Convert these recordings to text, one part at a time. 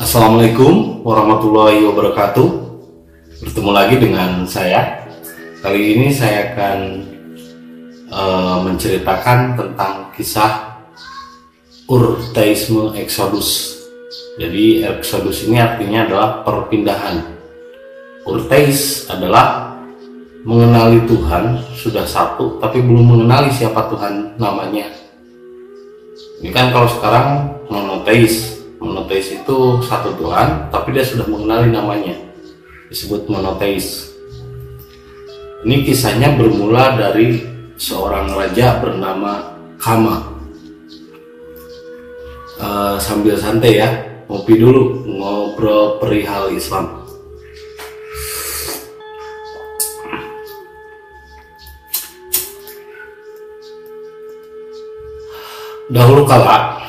Assalamualaikum warahmatullahi wabarakatuh. Bertemu lagi dengan saya. Kali ini saya akan uh, menceritakan tentang kisah Urteisme Exodus. Jadi Exodus ini artinya adalah perpindahan. Urteis adalah mengenali Tuhan sudah satu tapi belum mengenali siapa Tuhan namanya. Ini kan kalau sekarang monoteis monoteis itu satu Tuhan tapi dia sudah mengenali namanya. Disebut monoteis. Ini kisahnya bermula dari seorang raja bernama Kama uh, sambil santai ya ngopi dulu ngobrol perihal Islam. Dahulu kala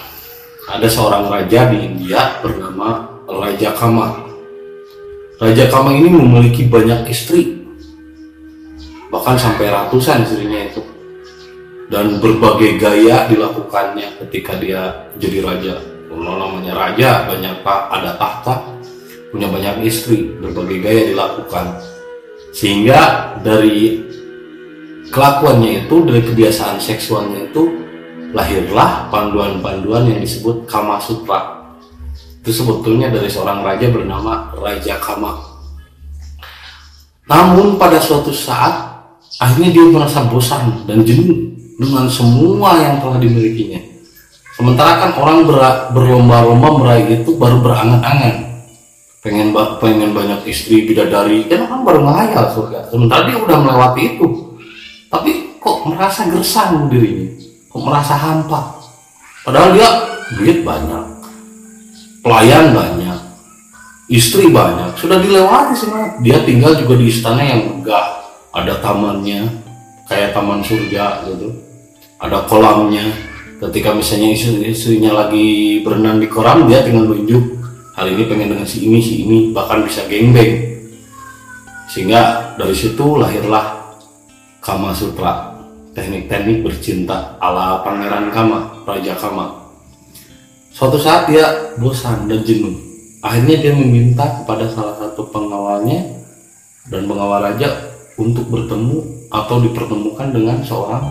ada seorang raja di India bernama Raja Kama. Raja Kama ini memiliki banyak istri, bahkan sampai ratusan istrinya itu. Dan berbagai gaya dilakukannya ketika dia jadi raja. Kalau namanya raja, banyak pak ada tahta, punya banyak istri, berbagai gaya dilakukan. Sehingga dari kelakuannya itu, dari kebiasaan seksualnya itu lahirlah panduan-panduan yang disebut Kama Sutra. Itu sebetulnya dari seorang raja bernama Raja Kama. Namun pada suatu saat akhirnya dia merasa bosan dan jenuh dengan semua yang telah dimilikinya. Sementara kan orang ber, berlomba-lomba meraih itu baru berangan-angan. Pengen pengen banyak istri bidadari, kan orang baru menghayal surga. Sementara dia udah melewati itu. Tapi kok merasa gersang dirinya merasa hampa? Padahal dia duit banyak pelayan banyak istri banyak. Sudah dilewati semua dia tinggal juga di istana yang megah. Ada tamannya kayak taman surga gitu. Ada kolamnya. Ketika misalnya istri istrinya lagi berenang di kolam dia tinggal nunjuk hari ini pengen dengan si ini si ini. Bahkan bisa gengbeng. Sehingga dari situ lahirlah Kama Sutra teknik-teknik bercinta ala Pangeran Kama, Raja Kama. Suatu saat dia bosan dan jenuh. Akhirnya dia meminta kepada salah satu pengawalnya dan pengawal raja untuk bertemu atau dipertemukan dengan seorang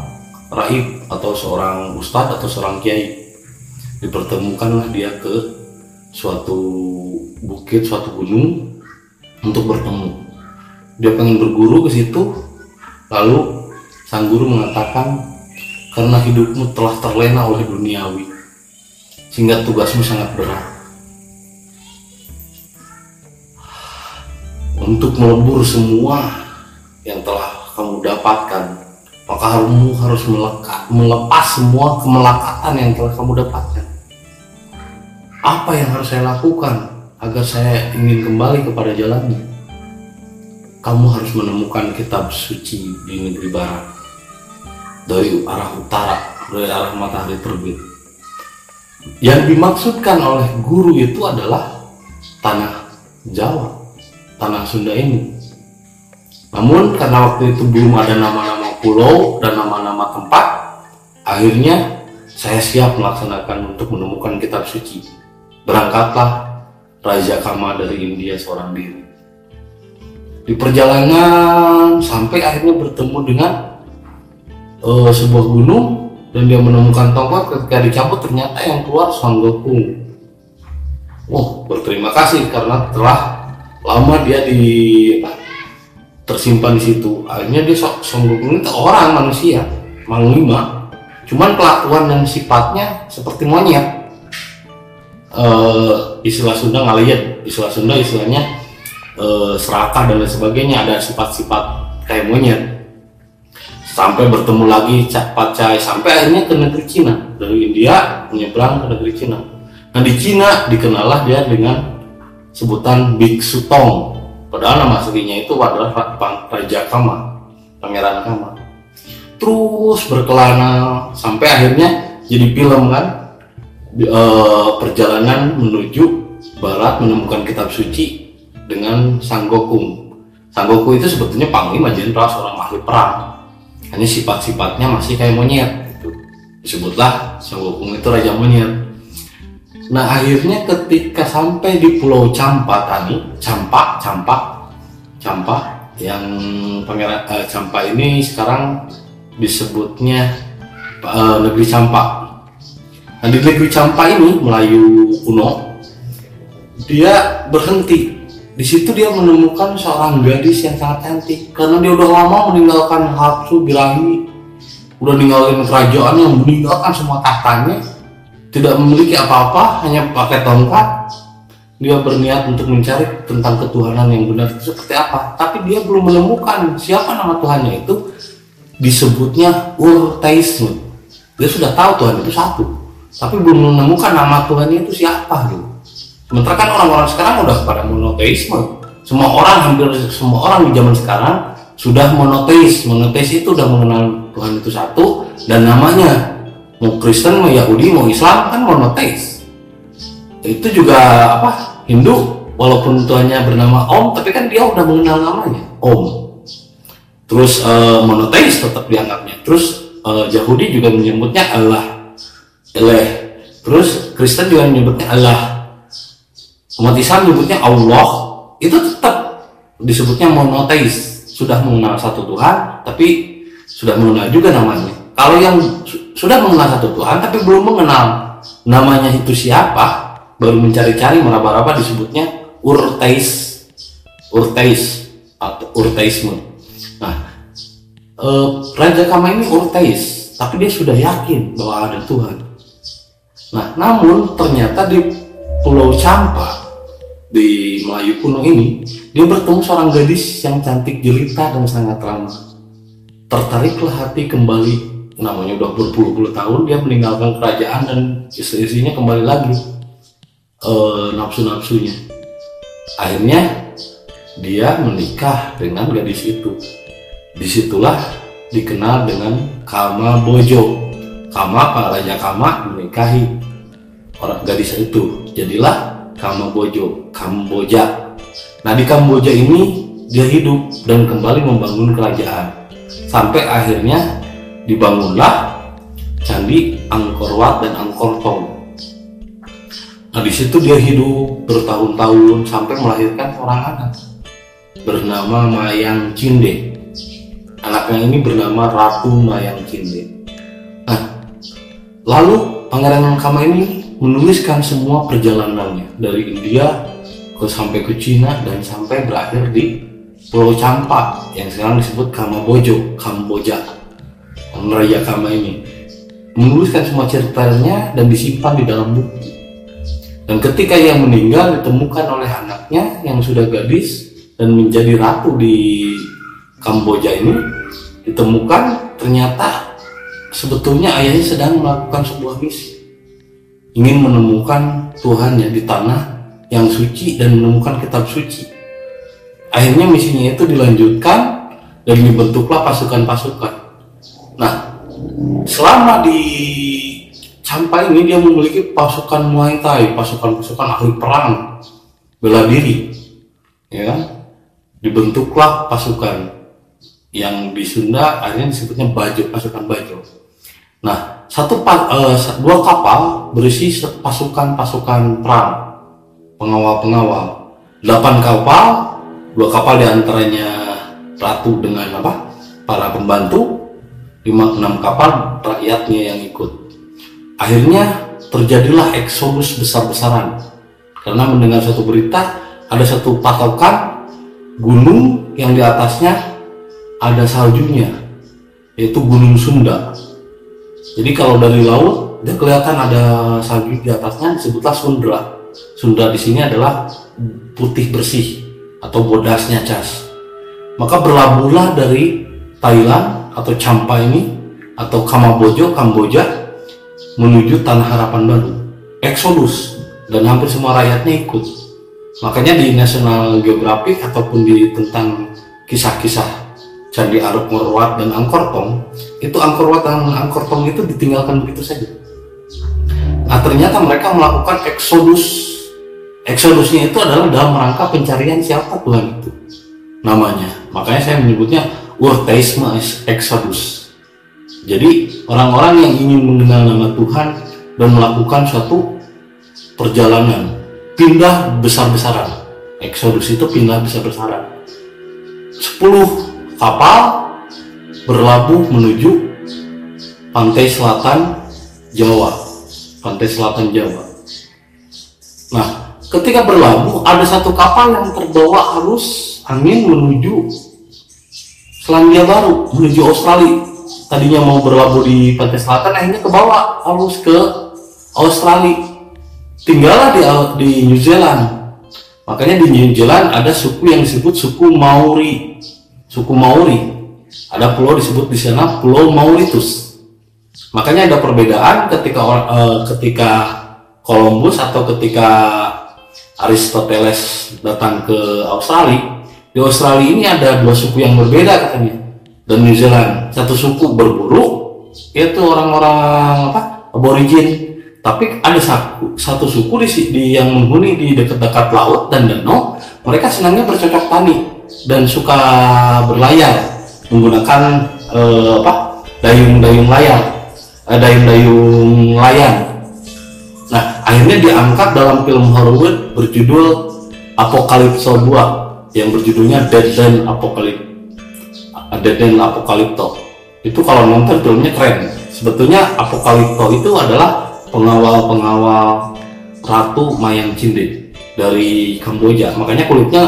raib atau seorang ustadz atau seorang kiai. Dipertemukanlah dia ke suatu bukit, suatu gunung untuk bertemu. Dia pengen berguru ke situ, lalu Sang guru mengatakan, karena hidupmu telah terlena oleh duniawi, sehingga tugasmu sangat berat. Untuk melebur semua yang telah kamu dapatkan, maka kamu harus melekat, melepas semua kemelekatan yang telah kamu dapatkan. Apa yang harus saya lakukan agar saya ingin kembali kepada jalannya? Kamu harus menemukan kitab suci di negeri barat dari arah utara, dari arah matahari terbit. Yang dimaksudkan oleh guru itu adalah tanah Jawa, tanah Sunda ini. Namun karena waktu itu belum ada nama-nama pulau dan nama-nama tempat, akhirnya saya siap melaksanakan untuk menemukan kitab suci. Berangkatlah Raja Kama dari India seorang diri. Di perjalanan sampai akhirnya bertemu dengan uh, sebuah gunung dan dia menemukan tongkat ketika dicabut ternyata yang keluar Son Gokong. Oh berterima kasih karena telah lama dia di tersimpan di situ. Akhirnya dia Son Gokong itu orang manusia, manglima, cuman kelakuan dan sifatnya seperti monyet. Uh, istilah Sunda ngaliat, istilah Sunda istilahnya uh, serakah dan lain sebagainya ada sifat-sifat kayak monyet sampai bertemu lagi Cak Pacai sampai akhirnya ke negeri Cina. Dari India menyeberang ke negeri Cina. Nah di Cina dikenallah dia dengan sebutan Biksu Tong. Padahal nama aslinya itu adalah Raja Kama Pangeran Kama. Terus berkelana sampai akhirnya jadi film kan. E, perjalanan menuju barat menemukan kitab suci dengan Sanggokung Sanggokung itu sebetulnya panglima jenderal seorang ahli perang hanya sifat-sifatnya masih kayak monyet gitu. disebutlah Sang Gokung itu raja monyet Nah akhirnya ketika sampai di Pulau Campa tadi, Campa, Campa, Campa, yang pangeran uh, Campa ini sekarang disebutnya uh, negeri Campa. Nah di negeri Campa ini Melayu kuno, dia berhenti. Di situ dia menemukan seorang gadis yang sangat cantik karena dia udah lama meninggalkan Hatsu Birahi, udah ninggalin kerajaan yang meninggalkan semua tahtanya tidak memiliki apa-apa, hanya pakai tongkat. Dia berniat untuk mencari tentang ketuhanan yang benar itu seperti apa. Tapi dia belum menemukan siapa nama Tuhannya itu. Disebutnya Urteisme. Dia sudah tahu Tuhan itu satu, tapi belum menemukan nama Tuhannya itu siapa gitu. Sementara kan orang-orang sekarang udah pada monoteisme. Semua orang hampir semua orang di zaman sekarang sudah monoteis. Monoteis itu udah mengenal Tuhan itu satu dan namanya mau Kristen mau Yahudi mau Islam kan monoteis. Itu juga apa Hindu. Walaupun tuannya bernama Om tapi kan dia udah mengenal namanya Om. Terus uh, monoteis tetap dianggapnya. Terus uh, Yahudi juga menyebutnya Allah. Eleh. Terus Kristen juga menyebutnya Allah umat Islam menyebutnya Allah itu tetap disebutnya monoteis. Sudah mengenal satu Tuhan tapi sudah mengenal juga namanya. Kalau yang sudah mengenal satu Tuhan tapi belum mengenal namanya itu siapa baru mencari-cari meraba-raba disebutnya urteis. Urteis atau urteisme. Nah eh, Raja Kama ini urteis tapi dia sudah yakin bahwa ada Tuhan. Nah namun ternyata di Pulau Campa di Melayu kuno ini dia bertemu seorang gadis yang cantik jelita dan sangat ramah. Tertariklah hati kembali namanya udah berpuluh-puluh tahun dia meninggalkan kerajaan dan istri-istrinya kembali lagi. Uh, nafsu-nafsunya. Akhirnya dia menikah dengan gadis itu. Di situlah dikenal dengan Kama Bojo. Kama para raja Kama menikahi orang gadis itu. Jadilah Kama Bojo Kamboja nah di Kamboja ini dia hidup dan kembali membangun kerajaan sampai akhirnya dibangunlah candi Angkor Wat dan Angkor Thom. Nah di situ dia hidup bertahun-tahun sampai melahirkan seorang anak bernama Mayang Cinde. Anaknya ini bernama Ratu Mayang Cinde. Nah, lalu Pangeran Kama ini menuliskan semua perjalanannya dari India ke sampai ke Cina dan sampai berakhir di Pulau Campak yang sekarang disebut Kamabojo, Kamboja. Raja Kama ini menuliskan semua ceritanya dan disimpan di dalam buku. Dan ketika ia meninggal ditemukan oleh anaknya yang sudah gadis dan menjadi ratu di Kamboja ini ditemukan ternyata sebetulnya ayahnya sedang melakukan sebuah misi ingin menemukan Tuhannya di tanah yang suci dan menemukan kitab suci akhirnya misinya itu dilanjutkan dan dibentuklah pasukan-pasukan Nah, selama di Campai ini dia memiliki pasukan Muay Thai, pasukan-pasukan ahli perang bela diri, ya kan? Dibentuklah pasukan yang di Sunda akhirnya disebutnya baju pasukan baju. Nah, satu uh, dua kapal berisi pasukan-pasukan perang, pengawal-pengawal. Delapan kapal, dua kapal di antaranya ratu dengan apa? Para pembantu, lima enam kapal rakyatnya yang ikut. Akhirnya terjadilah eksodus besar-besaran karena mendengar satu berita ada satu patokan gunung yang di atasnya ada saljunya yaitu Gunung Sunda. Jadi kalau dari laut dia kelihatan ada salju di atasnya disebutlah Sundra. Sunda di sini adalah putih bersih atau bodasnya cas. Maka berlabuhlah dari Thailand atau Champa ini atau Kamabojo, Kamboja menuju tanah harapan baru. Exodus dan hampir semua rakyatnya ikut. Makanya di National Geographic ataupun di tentang kisah-kisah Candi Angkor Wat dan Angkor Thom, itu Angkor Wat dan Angkor Thom itu ditinggalkan begitu saja. Nah ternyata mereka melakukan eksodus. Eksodusnya itu adalah dalam rangka pencarian siapa Tuhan itu namanya. Makanya saya menyebutnya Urteisme Exodus. Jadi orang-orang yang ingin mengenal nama Tuhan dan melakukan suatu perjalanan pindah besar-besaran eksodus itu pindah besar-besaran 10 kapal berlabuh menuju pantai selatan Jawa. Pantai selatan Jawa. Nah ketika berlabuh ada satu kapal yang terbawa arus angin menuju Selandia Baru menuju Australia. Tadinya mau berlabuh di pantai selatan akhirnya ke bawah harus ke Australia. Tinggallah di, di New Zealand. Makanya di New Zealand ada suku yang disebut suku Maori. Suku Maori ada pulau disebut di sana Pulau Mauritius makanya ada perbedaan ketika uh, ketika Columbus atau ketika Aristoteles datang ke Australia. Di Australia ini ada dua suku yang berbeda katanya. Dan New Zealand satu suku berburu yaitu orang-orang apa? Aborigin. Tapi ada satu, satu suku di, di yang menghuni di dekat-dekat laut dan danau. Mereka senangnya bercocok tani dan suka berlayar menggunakan eh, apa? Dayung-dayung layar. Eh, dayung-dayung layar. Nah akhirnya diangkat dalam film Hollywood berjudul Apokalipso 2 yang berjudulnya Dead Then Apocalypse Dead Then Apocalypto. Itu kalau nonton filmnya keren. Sebetulnya Apocalypto itu adalah pengawal-pengawal Ratu Mayang Cinde dari Kamboja. Makanya kulitnya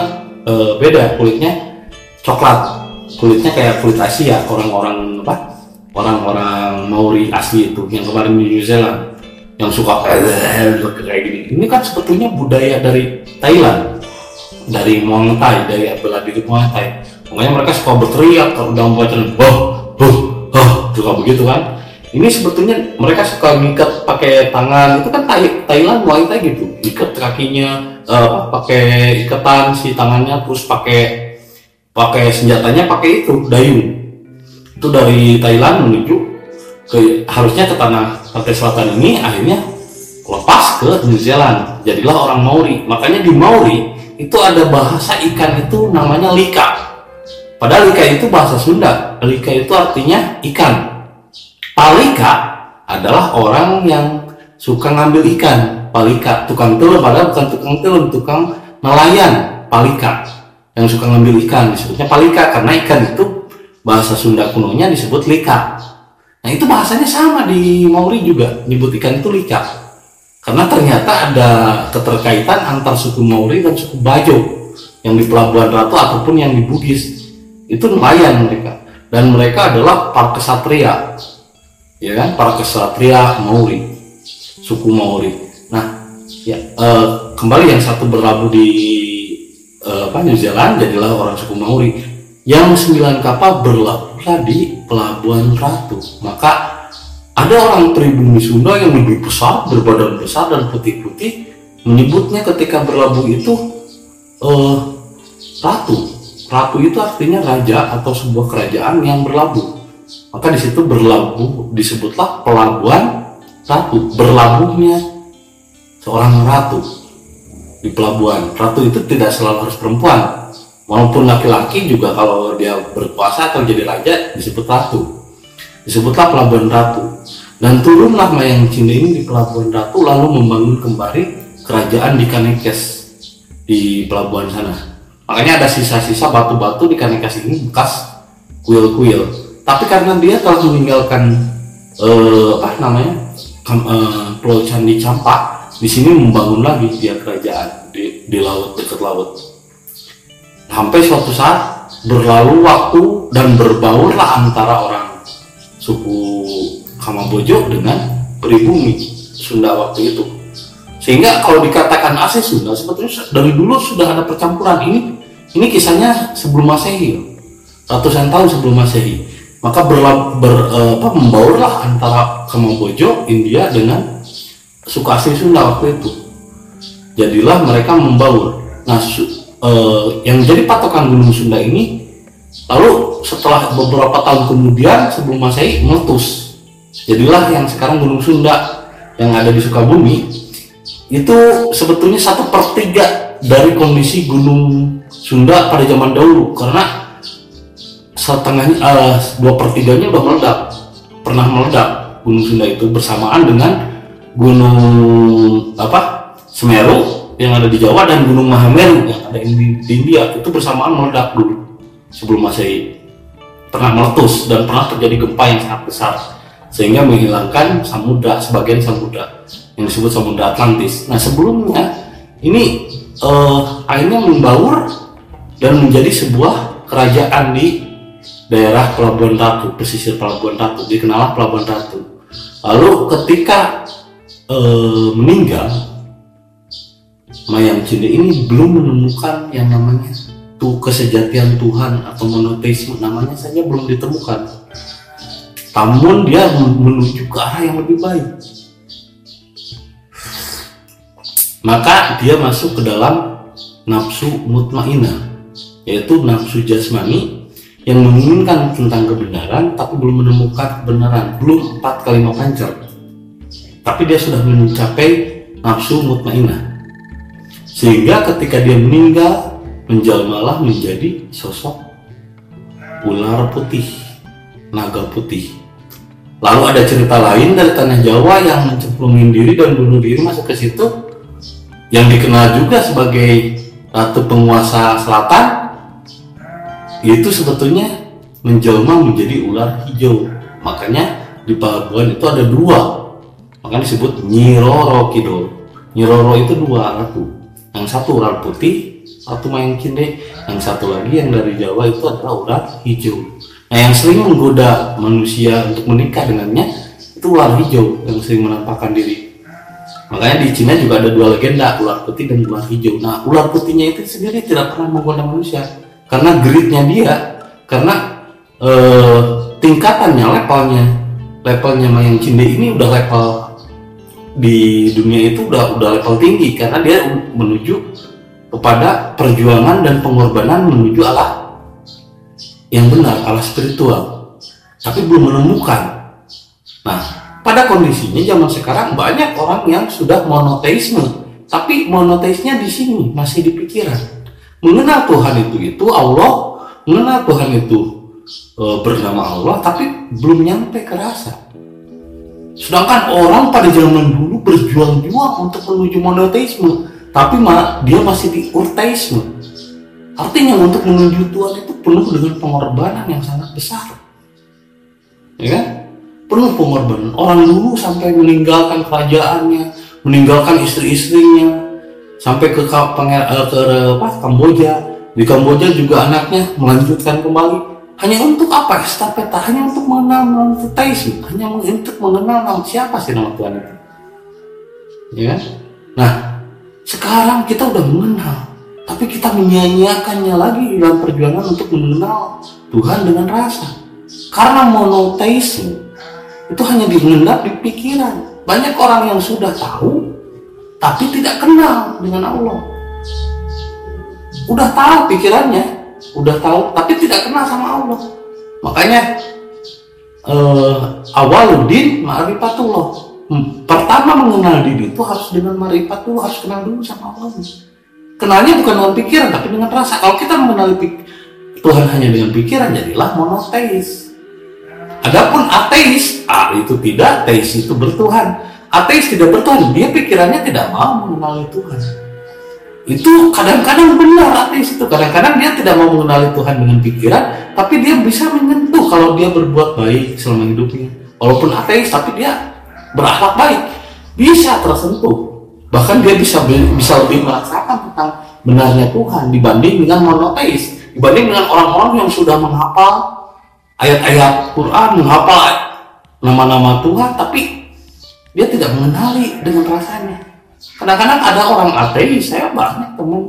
e, beda. Kulitnya coklat kulitnya kayak kulit Asia orang-orang apa? Orang-orang Maori asli itu yang kemarin di New Zealand yang suka kayak gini. Ini kan sebetulnya budaya dari Thailand dari Muang Thai dari bela diri Muang Thai. Makanya mereka suka berteriak kalau udah membaca boh boh boh suka begitu kan. Ini sebetulnya mereka suka ngikat pakai tangan itu kan Thai, Thailand Muay Thai gitu. Ikat kakinya uh, pakai ikatan si tangannya terus pakai pakai senjatanya pakai itu dayung itu dari Thailand menuju ke harusnya ke tanah pantai selatan ini akhirnya lepas ke New Zealand jadilah orang Maori makanya di Maori itu ada bahasa ikan itu namanya lika. Padahal lika itu bahasa Sunda. Lika itu artinya ikan. Palika adalah orang yang suka ngambil ikan. Palika, tukang telur, padahal bukan tukang telur, tukang nelayan. Palika yang suka ngambil ikan disebutnya palika. Karena ikan itu bahasa Sunda kunonya disebut lika. Nah itu bahasanya sama di Maori juga, nyebut ikan itu lika. Karena ternyata ada keterkaitan antar suku Maori dan suku Bajo yang di Pelabuhan Ratu ataupun yang di Bugis. Itu nelayan mereka. Dan mereka adalah para kesatria ya kan? Para kesatria Maori suku Maori. Nah ya eh, kembali yang satu berlabuh di eh, apa New Zealand jadilah orang suku Maori yang sembilan kapal berlabuhlah di Pelabuhan Ratu maka ada orang pribumi Sunda yang lebih besar, berbadan besar dan putih-putih, menyebutnya ketika berlabuh itu uh, ratu. Ratu itu artinya raja atau sebuah kerajaan yang berlabuh. Maka di situ berlabuh disebutlah pelabuhan ratu. Berlabuhnya seorang ratu di pelabuhan. Ratu itu tidak selalu harus perempuan. Walaupun laki-laki juga kalau dia berkuasa atau jadi raja disebut ratu disebutlah Pelabuhan Ratu dan turunlah Mayang Cinde ini di Pelabuhan Ratu lalu membangun kembali kerajaan di Kanekes di pelabuhan sana makanya ada sisa-sisa batu-batu di Kanekes ini bekas kuil-kuil tapi karena dia telah meninggalkan eh, apa namanya eh, Pulau Candi Campak di sini membangun lagi dia kerajaan di, di laut dekat laut sampai suatu saat berlalu waktu dan berbaurlah antara orang suku Kamboja dengan pribumi Sunda waktu itu. Sehingga kalau dikatakan asli Sunda sebetulnya dari dulu sudah ada percampuran ini. Ini kisahnya sebelum Masehi, ratusan tahun sebelum Masehi. Maka berla, ber, eh, apa, membaurlah antara Kamboja, India dengan suku asli Sunda waktu itu. Jadilah mereka membaur. Nah, eh, yang jadi patokan Gunung Sunda ini Lalu setelah beberapa tahun kemudian sebelum Masehi meletus. Jadilah yang sekarang Gunung Sunda yang ada di Sukabumi itu sebetulnya satu per tiga dari kondisi Gunung Sunda pada zaman dahulu karena setengahnya uh, dua per tiganya udah meledak pernah meledak Gunung Sunda itu bersamaan dengan Gunung apa Semeru yang ada di Jawa dan Gunung Mahameru yang ada di, di India itu bersamaan meledak dulu sebelum Masehi pernah meletus dan pernah terjadi gempa yang sangat besar sehingga menghilangkan samudra sebagian samudra yang disebut samudra Atlantis. Nah sebelumnya ini uh, airnya membaur dan menjadi sebuah kerajaan di daerah Pelabuhan Ratu, pesisir Pelabuhan Ratu, dikenal Pelabuhan Ratu. Lalu ketika uh, meninggal, Mayang Cinde ini belum menemukan yang namanya tuh kesejatian Tuhan atau monoteisme namanya saja belum ditemukan. Namun dia menuju ke arah yang lebih baik. Maka dia masuk ke dalam nafsu mutmainah, yaitu nafsu jasmani yang menginginkan tentang kebenaran tapi belum menemukan kebenaran, belum empat kalimat pancar. Tapi dia sudah mencapai nafsu mutmainah. Sehingga ketika dia meninggal, menjalmalah menjadi sosok ular putih, naga putih. Lalu ada cerita lain dari tanah Jawa yang mencemplungin diri dan bunuh diri masuk ke situ, yang dikenal juga sebagai ratu penguasa selatan, itu sebetulnya menjelma menjadi ular hijau. Makanya di Palabuan itu ada dua, makanya disebut Nyiroro Kidul. Nyiroro itu dua ratu, yang satu ular putih, satu main kinde yang satu lagi yang dari Jawa itu adalah ular hijau. Nah yang sering menggoda manusia untuk menikah dengannya itu ular hijau yang sering menampakkan diri. Makanya di Cina juga ada dua legenda ular putih dan ular hijau. Nah ular putihnya itu sendiri tidak pernah menggoda manusia. Karena gritnya dia karena eh, tingkatannya levelnya. Levelnya mayang cinde ini udah level di dunia itu udah udah level tinggi karena dia menuju kepada perjuangan dan pengorbanan menuju Allah yang benar, Allah spiritual. Tapi belum menemukan. Nah, pada kondisinya zaman sekarang banyak orang yang sudah monoteisme, tapi monoteisnya di sini masih di pikiran. Mengenal Tuhan itu itu Allah, mengenal Tuhan itu e, bernama Allah, tapi belum nyampe ke rasa. Sedangkan orang pada zaman dulu berjuang-juang untuk menuju monoteisme, tapi ma dia masih di urteisme. Artinya untuk menuju Tuhan itu penuh dengan pengorbanan yang sangat besar. Ya kan? Penuh pengorbanan. Orang dulu sampai meninggalkan kerajaannya meninggalkan istri-istrinya sampai ke penger, eh, ke apa? Kamboja. Di Kamboja juga anaknya melanjutkan kembali hanya untuk apa estafeta hanya untuk mengenal nama teisme hanya untuk mengenal nama siapa sih nama Tuhan itu ya kan? nah sekarang kita udah mengenal, tapi kita menyanyiakannya lagi dalam perjuangan untuk mengenal Tuhan dengan rasa. Karena monoteisme itu hanya dimengendap di pikiran. Banyak orang yang sudah tahu, tapi tidak kenal dengan Allah. Udah tahu pikirannya, udah tahu, tapi tidak kenal sama Allah. Makanya eh, awaludin ma'rifatullah Hmm. Pertama mengenal diri itu harus dengan marifat dulu, harus kenal dulu sama Allah. Kenalnya bukan dengan pikiran, tapi dengan rasa. Kalau kita mengenali Tuhan hanya dengan pikiran, jadilah monoteis. Adapun ateis, ah itu tidak, teis itu bertuhan. Ateis tidak bertuhan, dia pikirannya tidak mau mengenali Tuhan. Itu kadang-kadang benar ateis itu. Kadang-kadang dia tidak mau mengenali Tuhan dengan pikiran, tapi dia bisa menyentuh kalau dia berbuat baik selama hidupnya. Walaupun ateis, tapi dia berakhlak baik bisa tersentuh bahkan dia bisa bisa lebih merasakan tentang benarnya Tuhan dibanding dengan monoteis dibanding dengan orang-orang yang sudah menghafal ayat-ayat Quran menghafal nama-nama Tuhan tapi dia tidak mengenali dengan rasanya kadang-kadang ada orang ateis saya banyak teman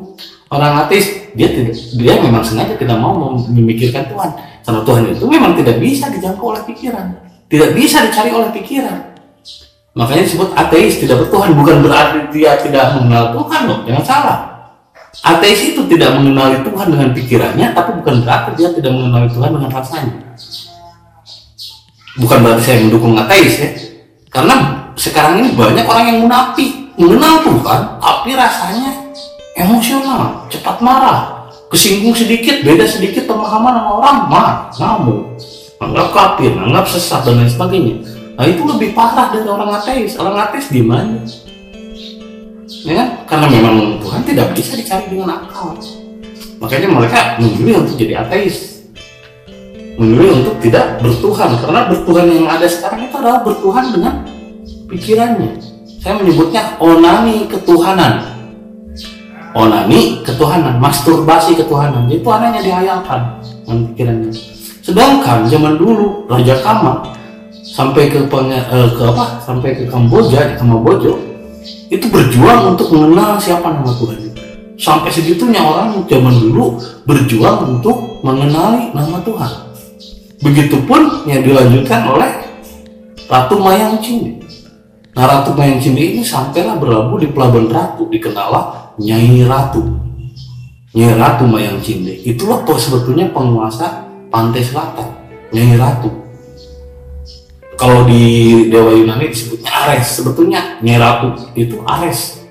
orang ateis. Dia tidak dia memang sengaja tidak mau memikirkan Tuhan. Karena Tuhan itu memang tidak bisa dijangkau oleh pikiran. Tidak bisa dicari oleh pikiran. Makanya disebut ateis tidak bertuhan. Bukan berarti dia tidak mengenal Tuhan loh, jangan salah. Ateis itu tidak mengenali Tuhan dengan pikirannya, tapi bukan berarti dia tidak mengenali Tuhan dengan rasanya. Bukan berarti saya mendukung ateis ya, karena sekarang ini banyak orang yang munafik mengenal Tuhan, tapi rasanya emosional, cepat marah, kesinggung sedikit, beda sedikit pemahaman sama orang, mah, ngamuk, anggap kafir, anggap sesat dan lain sebagainya. Nah itu lebih parah dari orang ateis. Orang ateis di mana? Ya kan? karena memang Tuhan tidak bisa dicari dengan akal. Makanya mereka memilih untuk jadi ateis. Memilih untuk tidak bertuhan. Karena bertuhan yang ada sekarang itu adalah bertuhan dengan pikirannya saya menyebutnya onani ketuhanan. Onani ketuhanan masturbasi ketuhanan. Itu anehnya dihayalkan dengan pikirannya sedangkan zaman dulu Raja Kama sampai ke eh, ke apa? Sampai ke Kamboja di Kamboja itu berjuang untuk mengenal siapa nama Tuhan. Sampai segitunya orang zaman dulu berjuang untuk mengenali nama Tuhan. Begitupun yang dilanjutkan oleh Ratu Mayang Cinde nah Ratu Mayang Cinde ini sampailah berlabuh di Pelabuhan Ratu dikenallah Nyai Ratu. Nyai Ratu Mayang Cinde itulah sebetulnya penguasa pantai selatan Nyai Ratu. Kalau di Dewa Yunani disebutnya Ares sebetulnya Nyai Ratu itu Ares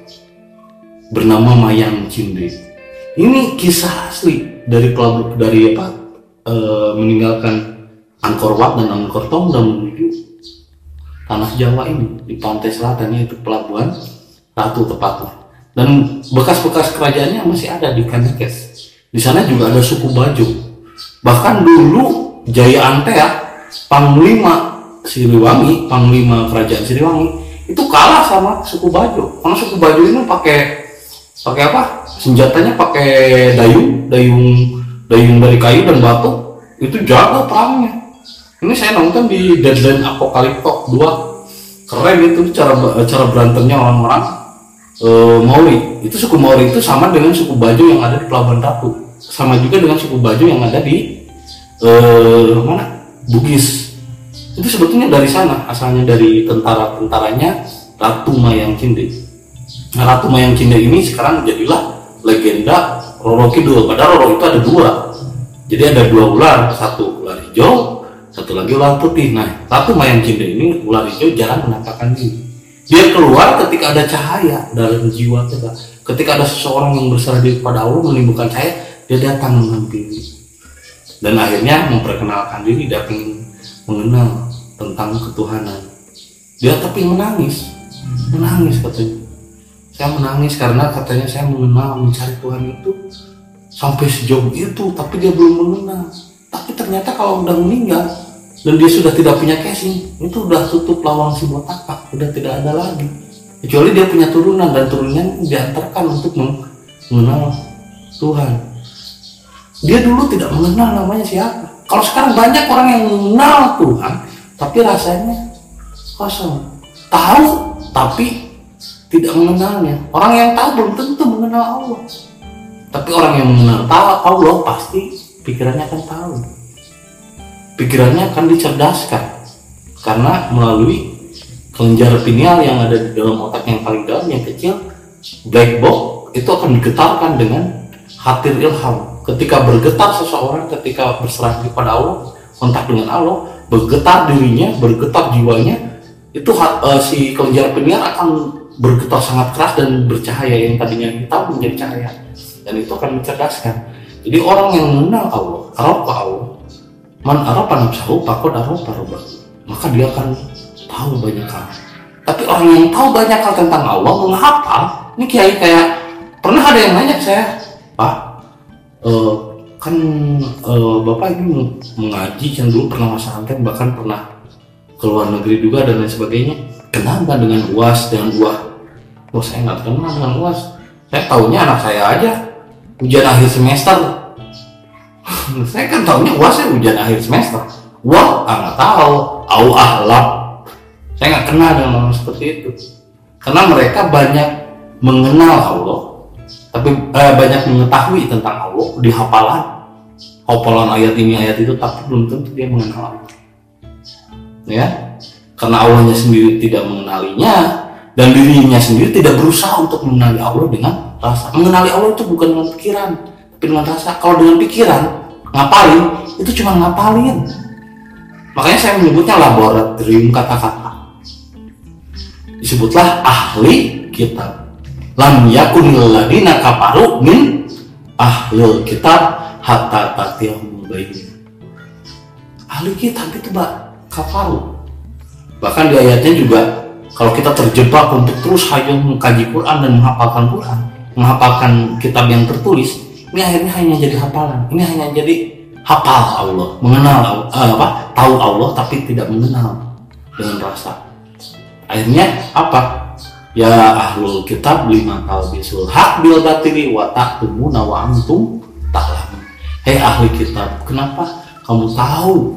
bernama Mayang Cinde. Ini kisah asli dari pelabuh dari apa e, meninggalkan Angkor Wat dan Angkor Tom dan menuju tanah Jawa ini di pantai selatan yaitu pelabuhan Ratu tepatnya. Dan bekas-bekas kerajaannya masih ada di Kanekes. Di sana juga ada suku Bajo. Bahkan dulu Jaya Antea, Panglima Siliwangi, Panglima Kerajaan Siliwangi, itu kalah sama suku Bajo. Karena suku Bajo ini pakai pakai apa senjatanya pakai dayung dayung dayung dari kayu dan batu itu jago perangnya ini saya nonton di Deadline Apocalypse 2 keren itu cara cara berantemnya orang-orang. E, Maori. Itu suku Maori itu sama dengan suku Bajo yang ada di Pelabuhan Ratu. Sama juga dengan suku Bajo yang ada di e, mana? Bugis. Itu sebetulnya dari sana asalnya dari tentara-tentaranya Ratu Mayang Cinde. Nah, Ratu Mayang Cinda ini sekarang jadilah legenda Roro Kidul. Padahal Roro itu ada dua. Jadi ada dua ular, satu ular hijau, satu lagi ular putih. Nah, Ratu Mayang Cinda ini ular hijau jarang menampakkan diri. Dia keluar ketika ada cahaya dalam jiwa kita. Ketika ada seseorang yang berserah diri kepada Allah menimbulkan cahaya, dia datang menghampiri. Dan akhirnya memperkenalkan diri, ingin mengenal tentang ketuhanan. Dia tapi menangis, menangis katanya saya menangis karena katanya saya mengenal mencari Tuhan itu sampai sejauh itu tapi dia belum mengenal tapi ternyata kalau udah meninggal dan dia sudah tidak punya casing itu udah tutup lawang si botak udah tidak ada lagi kecuali dia punya turunan dan turunannya diantarkan untuk mengenal Tuhan dia dulu tidak mengenal namanya siapa kalau sekarang banyak orang yang mengenal Tuhan tapi rasanya kosong tahu tapi tidak mengenalnya. Orang yang tahu belum tentu mengenal Allah. Tapi orang yang mengenal Allah pasti pikirannya akan tahu. Pikirannya akan dicerdaskan. Karena melalui kelenjar pineal yang ada di dalam otak yang paling dalam yang kecil black box itu akan digetarkan dengan hatir ilham. Ketika bergetar seseorang, ketika berserah kepada Allah, kontak dengan Allah, bergetar dirinya, bergetar jiwanya, itu uh, si kelenjar pineal akan bergetar sangat keras dan bercahaya yang tadinya hitam menjadi cahaya. Dan itu akan mencerdaskan. Jadi orang yang mengenal Allah arafa Allah man arafa nafsahu pakod arafa robah maka dia akan tahu banyak hal. Tapi orang yang tahu banyak hal tentang Allah menghafal ini kiai kayak pernah ada yang nanya saya pak uh, kan uh, bapak ini mengaji yang dulu pernah masa bahkan pernah ke luar negeri juga dan lain sebagainya. Kenapa dengan uas dengan buah? Oh saya nggak kenal dengan uas. Saya taunya anak saya aja. Ujian akhir semester saya kan taunya uas ya ujian akhir semester. Wah ah, nggak tahu. Au ahlak saya nggak kenal dengan orang seperti itu. Karena mereka banyak mengenal Allah tapi eh, banyak mengetahui tentang Allah di hafalan hafalan ayat ini ayat itu tapi belum tentu dia mengenal Allah. Ya? Karena Allahnya sendiri tidak mengenalinya dan dirinya sendiri tidak berusaha untuk mengenali Allah dengan rasa. Mengenali Allah itu bukan dengan pikiran tapi dengan rasa. Kalau dengan pikiran ngapalin? Itu cuma ngapalin. Makanya saya menyebutnya laboratorium kata-kata. Disebutlah ahli kitab. Lam yakunil ladina kafaru min ahli kitab hatta tatiyahum ahli kitab itu mbak kafaru. Bahkan di ayatnya juga kalau kita terjebak untuk terus hanya mengkaji Quran dan menghafalkan Quran menghafalkan kitab yang tertulis ini akhirnya hanya jadi hafalan. Ini hanya jadi hafal Allah mengenal uh, apa tahu Allah tapi tidak mengenal dengan rasa. Akhirnya apa? Ya ahlul kitab lima bisul hak bil batili wa taktumuna wa antum hei ahli kitab kenapa kamu tahu?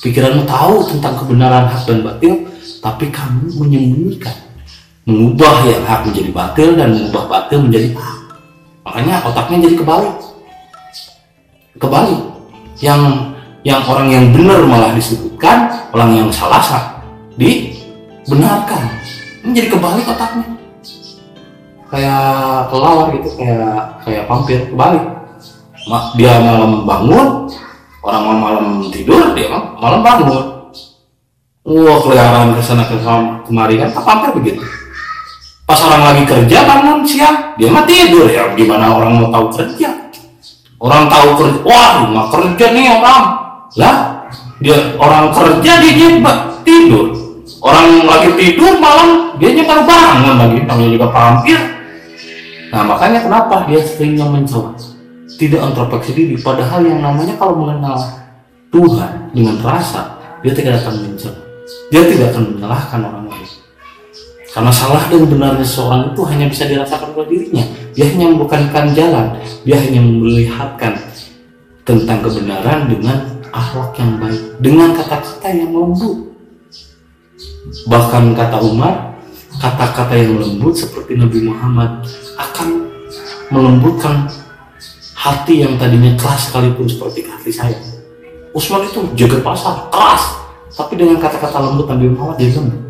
Pikiranmu tahu tentang kebenaran hak dan batil tapi kamu menyembunyikan mengubah yang hak menjadi batil dan mengubah batil menjadi hak makanya otaknya jadi kebalik. Kebalik. Yang yang orang yang benar malah disebutkan orang yang salah sah dibenarkan. Ini jadi kebalik otaknya. Kayak kelawar gitu kayak kayak vampir kebalik. Dia malam bangun orang malam tidur dia malam bangun. Wah keliaran ke sana ke kemari kan apa hampir begitu pas orang lagi kerja bangun siang dia mah tidur. Ya gimana orang mau tahu kerja? Orang tahu kerja. Wah rumah kerja nih orang. Lah dia orang kerja dia nyebak tidur. Orang lagi tidur malam dia baru bangun lagi namanya juga pampir nah makanya kenapa dia seringnya mencoba? Tidak introspeksi diri. Padahal yang namanya kalau mengenal Tuhan dengan rasa dia tidak akan mencoba. Dia tidak akan menyalahkan orang karena salah dan benarnya seorang itu hanya bisa dirasakan oleh dirinya. Dia hanya membukakan jalan. Dia hanya melihatkan tentang kebenaran dengan akhlak yang baik. Dengan kata-kata yang lembut. Bahkan kata Umar kata-kata yang lembut seperti Nabi Muhammad akan melembutkan hati yang tadinya keras sekalipun seperti hati saya. Usman itu jaga pasar keras. Tapi dengan kata-kata lembut Nabi Muhammad dia lembut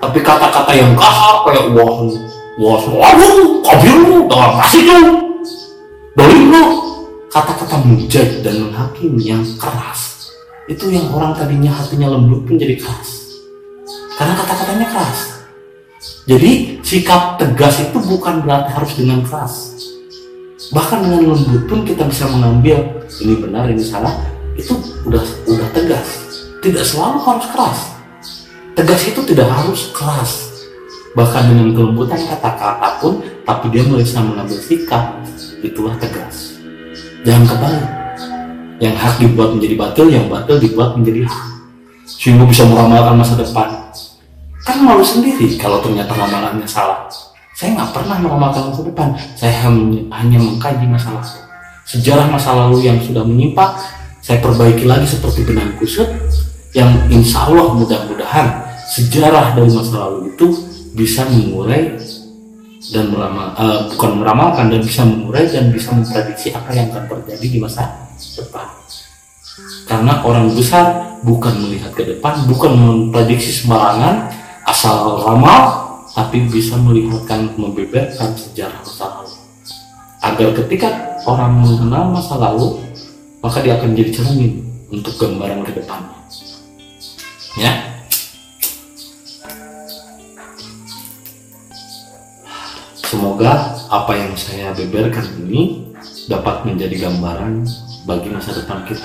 tapi kata-kata yang kasar kayak wah wah waduh kafir lu jangan kasih tuh dolim lu. Kata-kata mujad dan menghakimi yang keras itu yang orang tadinya hatinya lembut pun jadi keras. Karena kata-katanya keras. Jadi sikap tegas itu bukan berarti harus dengan keras. Bahkan dengan lembut pun kita bisa mengambil ini benar ini salah. Itu udah udah tegas. Tidak selalu harus keras. Tegas itu tidak harus keras. Bahkan dengan kelembutan kata-kata pun, tapi dia bisa mengambil sikap, itulah tegas. Jangan kebalik. Yang hak dibuat menjadi batil, yang batil dibuat menjadi hak. Sehingga bisa meramalkan masa depan. Kan malu sendiri kalau ternyata ramalannya salah. Saya nggak pernah meramalkan masa depan. Saya hanya mengkaji masa lalu. Sejarah masa lalu yang sudah menyimpang, saya perbaiki lagi seperti benang kusut yang insya Allah mudah-mudahan sejarah dari masa lalu itu bisa mengurai dan meramal, uh, bukan meramalkan dan bisa mengurai dan bisa memprediksi apa yang akan terjadi di masa depan. Karena orang besar bukan melihat ke depan, bukan memprediksi sembarangan asal ramal, tapi bisa melihatkan membeberkan sejarah masa lalu. Agar ketika orang mengenal masa lalu, maka dia akan jadi cermin untuk gambaran ke depannya ya semoga apa yang saya beberkan ini dapat menjadi gambaran bagi masa depan kita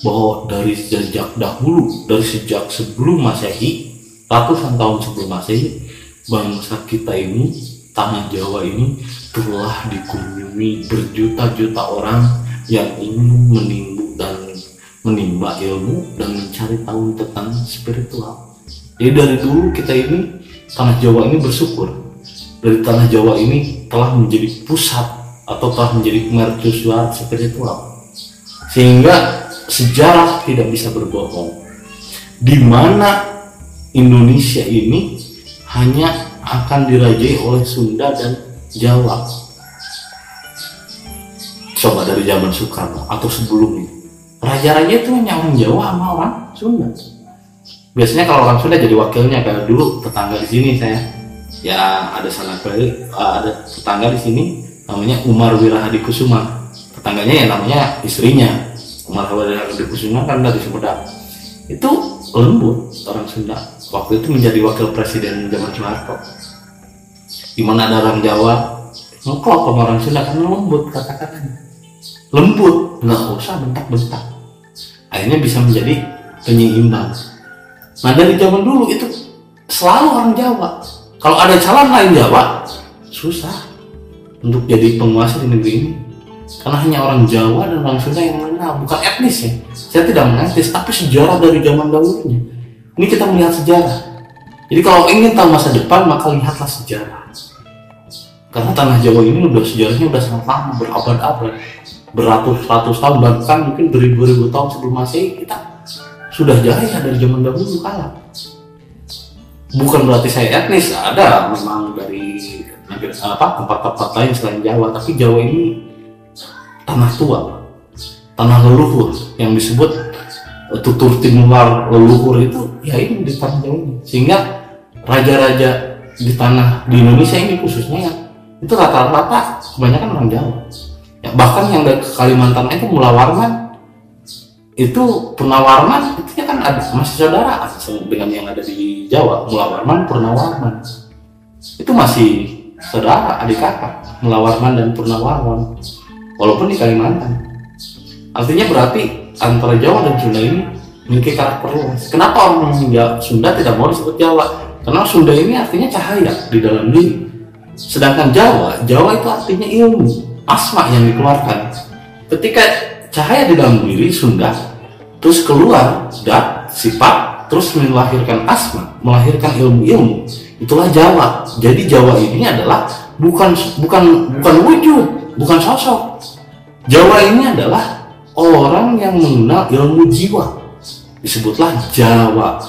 bahwa dari sejak dahulu dari sejak sebelum masehi ratusan tahun sebelum masehi bangsa kita ini tanah Jawa ini telah dikunjungi berjuta-juta orang yang ingin menimbul dan menimba ilmu dan mencari tahu tentang spiritual. Jadi dari dulu kita ini tanah Jawa ini bersyukur dari tanah Jawa ini telah menjadi pusat atau telah menjadi mercusuar spiritual sehingga sejarah tidak bisa berbohong. Di mana Indonesia ini hanya akan dirajai oleh Sunda dan Jawa. Coba dari zaman Soekarno atau sebelumnya. Raja-raja itu hanya orang Jawa sama orang Sunda. Biasanya kalau orang Sunda jadi wakilnya kayak dulu tetangga di sini saya ya ada sanak kali eh, ada tetangga di sini namanya Umar Wirahadi Kusuma. Tetangganya ya namanya istrinya Umar Wirahadi Kusuma kan dari Sumedang. Itu lembut orang Sunda. Waktu itu menjadi wakil presiden zaman Soeharto. Di mana ada orang Jawa ngeklop sama orang Sunda karena lembut kata-katanya. Lembut nggak usah bentak-bentak. Akhirnya bisa menjadi penyeimbang. Nah dari zaman dulu itu selalu orang Jawa kalau ada calon lain Jawa susah untuk jadi penguasa di negeri ini. Karena hanya orang Jawa dan orang Sunda yang mengenal bukan etnis ya. Saya tidak mengetis tapi sejarah dari zaman dahulunya. Ini kita melihat sejarah. Jadi kalau ingin tahu masa depan maka lihatlah sejarah. Karena tanah Jawa ini udah sejarahnya udah sangat lama berabad-abad. Beratus-ratus tahun bahkan mungkin beribu-ribu tahun sebelum masehi kita sudah jaya dari zaman dahulu kala bukan berarti saya etnis ada memang dari apa tempat-tempat lain selain Jawa. Tapi Jawa ini tanah tua tanah leluhur. Yang disebut uh, tutur tinular leluhur itu ya ini di tanah Jawa ini. Sehingga raja-raja di tanah di Indonesia ini khususnya ya itu rata-rata kebanyakan orang Jawa. Ya, bahkan yang dari Kalimantan itu Mula Warman itu Purnawarman itu kan ada masih saudara dengan yang ada di Jawa Mula Warman Purnawarman. Itu masih saudara adik kakak Mula Warman dan Purnawarman. Walaupun di Kalimantan. Artinya berarti antara Jawa dan Sunda ini memiliki karakter luas. Kenapa orang Sunda tidak mau disebut Jawa? Karena Sunda ini artinya cahaya di dalam diri. Sedangkan Jawa Jawa itu artinya ilmu asma yang dikeluarkan. Ketika cahaya di dalam diri Sunda terus keluar dat sifat terus melahirkan asma melahirkan ilmu-ilmu. Itulah Jawa. Jadi Jawa ini adalah bukan bukan bukan wujud bukan sosok. Jawa ini adalah orang yang mengenal ilmu jiwa. Disebutlah Jawa.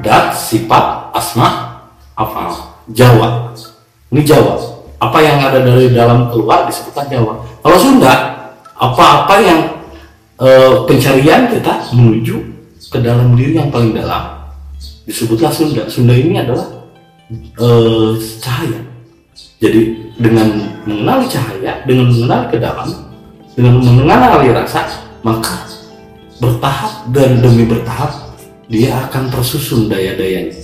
Dat sifat asma apa? Jawa. Ini Jawa. Apa yang ada dari dalam keluar disebutlah Jawa. Kalau Sunda apa-apa yang e, pencarian kita menuju ke dalam diri yang paling dalam disebutlah Sunda. Sunda ini adalah e, cahaya. Jadi dengan mengenali cahaya, dengan mengenali ke dalam, dengan mengenali rasa, maka bertahap dan demi bertahap dia akan tersusun daya-dayanya.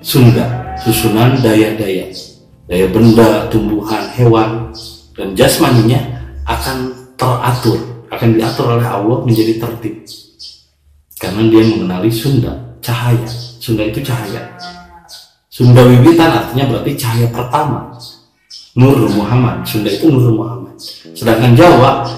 Sunda, susunan daya-daya, daya benda, tumbuhan, hewan, dan jasmaninya akan teratur akan diatur oleh Allah menjadi tertib. Karena dia mengenali Sunda cahaya. Sunda itu cahaya. Sunda Wiwitan artinya berarti cahaya pertama. Nur Muhammad. Sunda itu Nur Muhammad. Sedangkan Jawa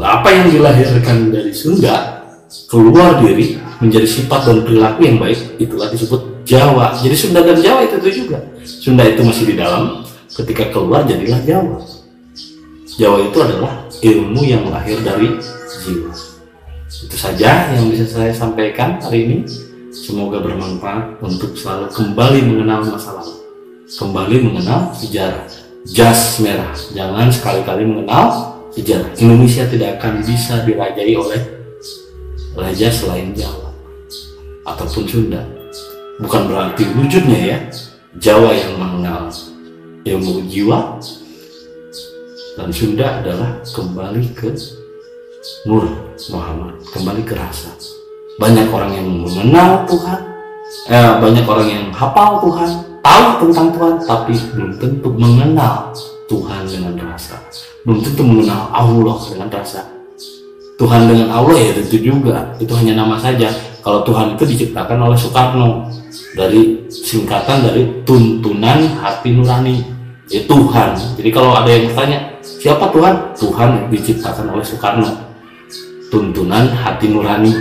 apa yang dilahirkan dari Sunda keluar diri menjadi sifat dan perilaku yang baik itulah disebut Jawa. Jadi Sunda dan Jawa itu, itu juga. Sunda itu masih di dalam ketika keluar jadilah Jawa. Jawa itu adalah ilmu yang lahir dari jiwa. Itu saja yang bisa saya sampaikan hari ini. Semoga bermanfaat untuk selalu kembali mengenal masa lalu. Kembali mengenal sejarah. Jas merah. Jangan sekali-kali mengenal sejarah. Indonesia tidak akan bisa dirajai oleh raja selain Jawa ataupun Sunda. Bukan berarti wujudnya ya. Jawa yang mengenal ilmu jiwa, dan Sunda adalah kembali ke Nur Muhammad kembali ke rasa. Banyak orang yang mengenal Tuhan eh, banyak orang yang hafal Tuhan tahu tentang Tuhan tapi belum tentu mengenal Tuhan dengan rasa. Belum tentu mengenal Allah dengan rasa. Tuhan dengan Allah ya tentu juga. Itu hanya nama saja. Kalau Tuhan itu diciptakan oleh Soekarno dari singkatan dari tuntunan hati nurani. Ya Tuhan. Jadi kalau ada yang bertanya Siapa Tuhan? Tuhan diciptakan oleh Soekarno. Tuntunan hati nurani.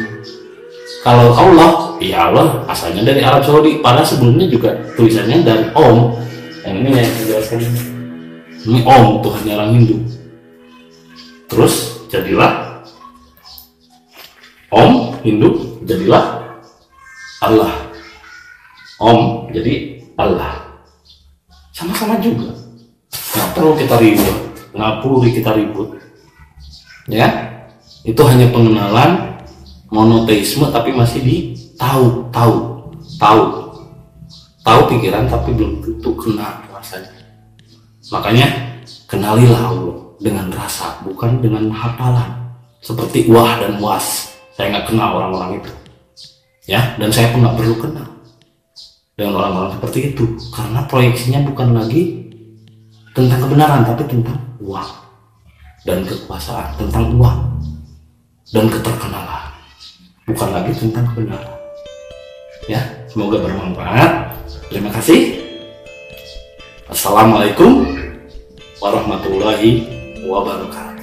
Kalau Allah, ya Allah asalnya dari Arab Saudi. Pada sebelumnya juga tulisannya dari Om. Yang ini yang menjelaskan ini. Ini Om Tuhan orang Hindu. Terus jadilah Om Hindu jadilah Allah. Om jadi Allah. Sama-sama juga. Nggak perlu kita ribut nggak perlu kita ribut. Ya? Itu hanya pengenalan monoteisme tapi masih di tahu tahu tahu. Tahu pikiran tapi belum tentu kenal rasanya. Makanya kenalilah Allah dengan rasa bukan dengan hafalan. Seperti wah dan was. Saya nggak kenal orang-orang itu. Ya? Dan saya pun nggak perlu kenal dengan orang-orang seperti itu. Karena proyeksinya bukan lagi tentang kebenaran tapi tentang uang dan kekuasaan tentang uang dan keterkenalan bukan lagi tentang kebenaran ya Semoga bermanfaat. Terima kasih. Assalamualaikum warahmatullahi wabarakatuh.